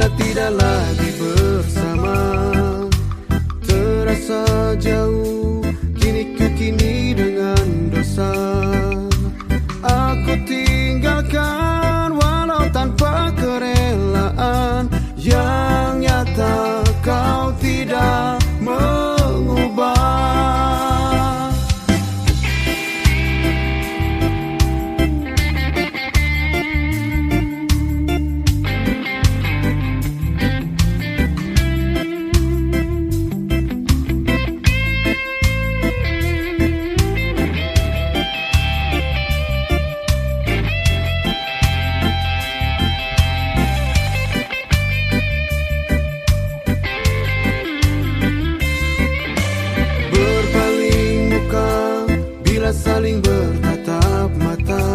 latir. saling bertatap mata.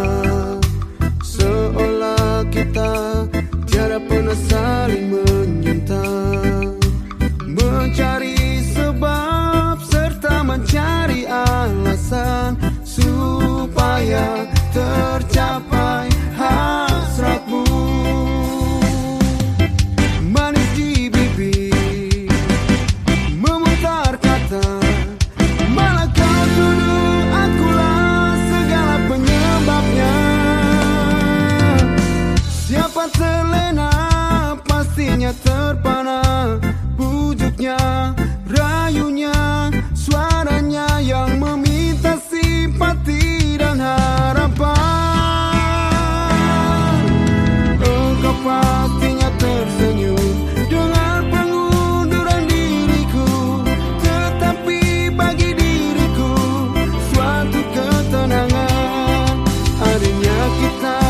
Seolah kita tiada pernah saling menyentuh Mencari sebab serta mencari alasan Supaya tercapai terlena Pastinya terpana. Bujuknya, rayunya Suaranya yang meminta simpati dan harapan. Oh, Engkau pastinya tersenyum Dengan pengunduran diriku. Tetapi bagi diriku Suatu ketenangan. Adanya kita